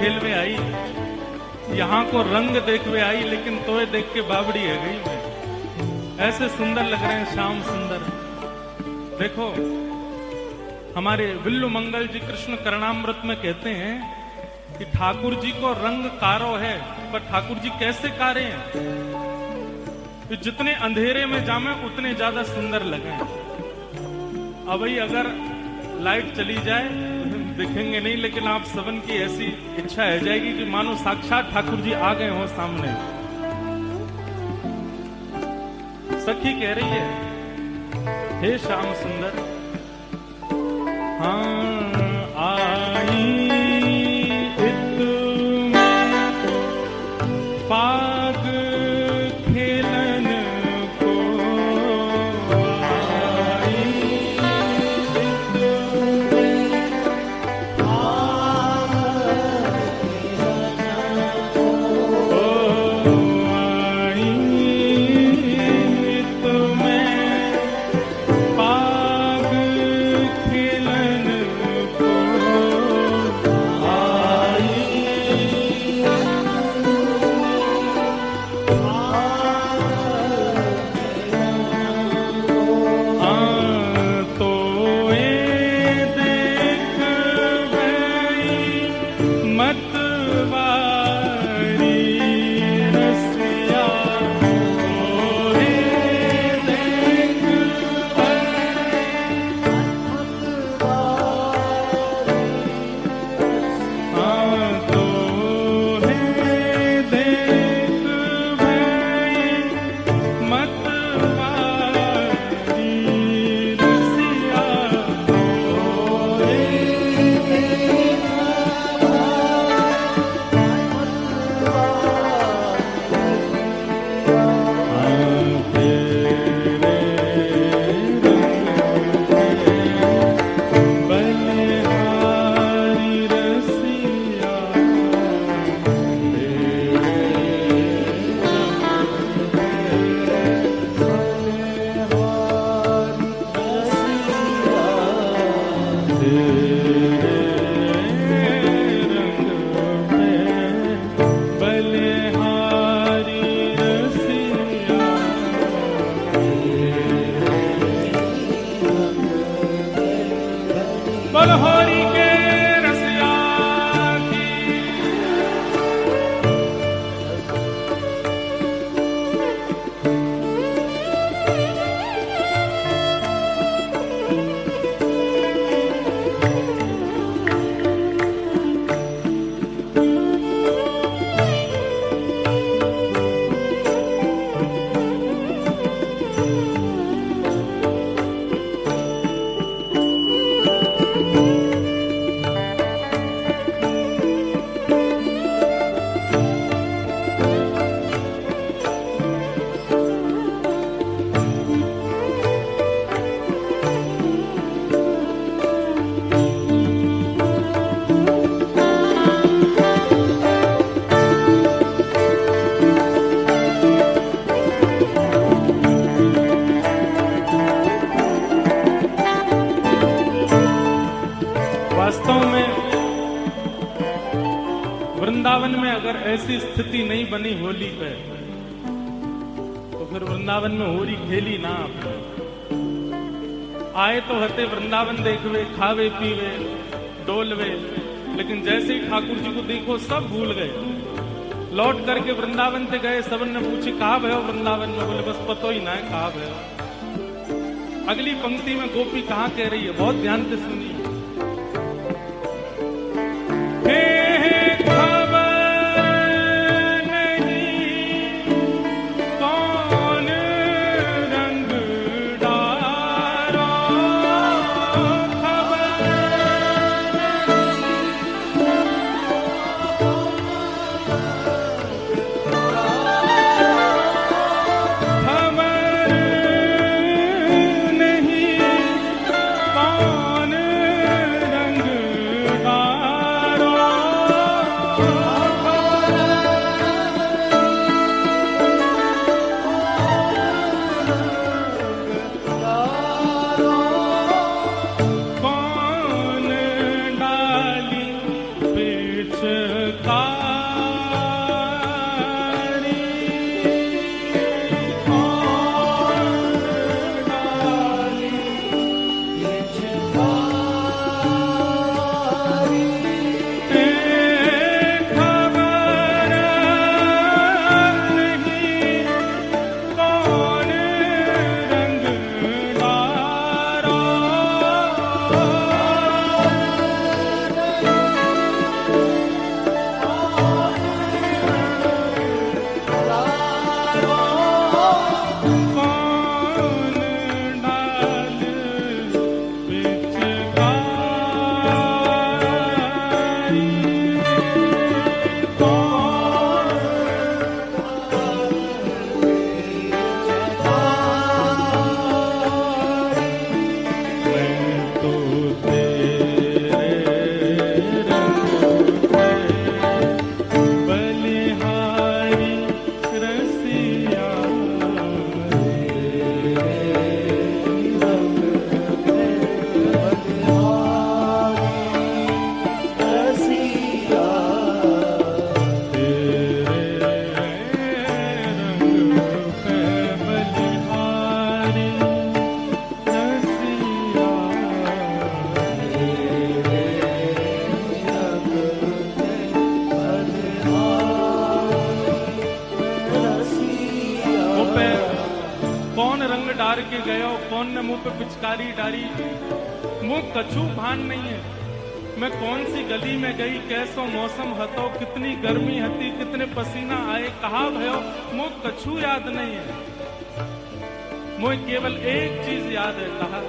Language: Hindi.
में आई, यहाँ को रंग देखवे आई, लेकिन तोय देख के बाबड़ी है गई मैं। ऐसे सुंदर लग रहे हैं श्याम सुंदर। देखो, हमारे विल्लु मंगल जी कृष्ण करणामृत में कहते हैं कि ठाकुर जी को रंग कारो है, पर ठाकुर जी कैसे कारे हैं? कि जितने अंधेरे में जामे, उतने ज़्यादा सुंदर लगे अब अगर लाइट चली जाए तो दिखेंगे नहीं, लेकिन आप सबन की ऐसी इच्छा है जाएगी कि मानो साक्षात ठाकुर जी आ गए हो सामने। सखी कह रही है, हे श्याम सुंदर हाँ बनी होली पे। तो फिर वृंदावन में होली खेली ना आप आए तो हते वृंदावन देखवे, खावे, पीवे, डोलवे। लेकिन जैसे ही ठाकुर जी को देखो, सब भूल गए। लौट करके वृंदावन से गए सबन ने पूछे, कहा भयो वृंदावन में? बोले, बस पतो ही ना है, कहा भयो अगली पंक्ति में गोपी कहा कह रही है? बहुत ध्यान से सुनिए। डारी मुँह कछु भान नहीं है। मैं कौन सी गली में गई, कैसो मौसम हतो, कितनी गर्मी हती, कितने पसीना आए, कहा भयो मुझ कछु याद नहीं है। मुझे केवल एक चीज़ याद है, कहा।